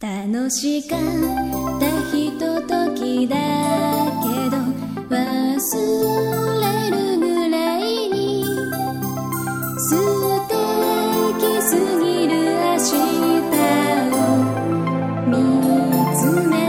楽しかったひとときだけど忘れるぐらいに素敵すぎる明日を見つめ